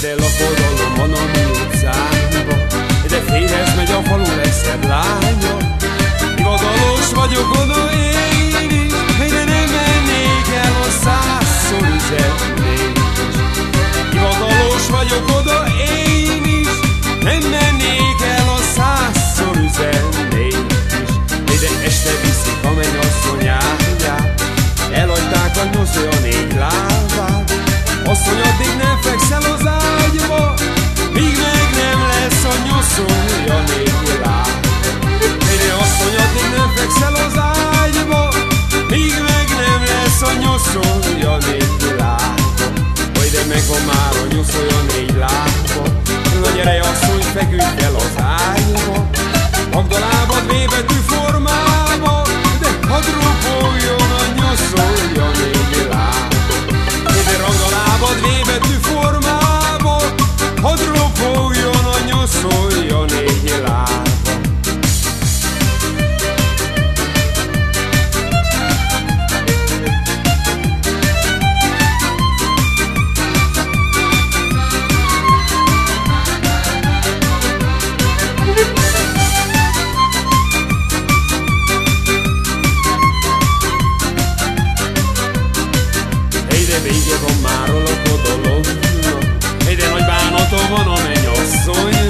ide lakodalom a mi utcánkba, de férhez megy a falu legszebb lánya. Hivatalos vagyok Van már a nyusz olyan négy lábba. Na gyere asszony, feküdj el az ágyba. Magdalábad vébetű Máról a kodolognak Egyre nagy bánata van a mennyasszonynak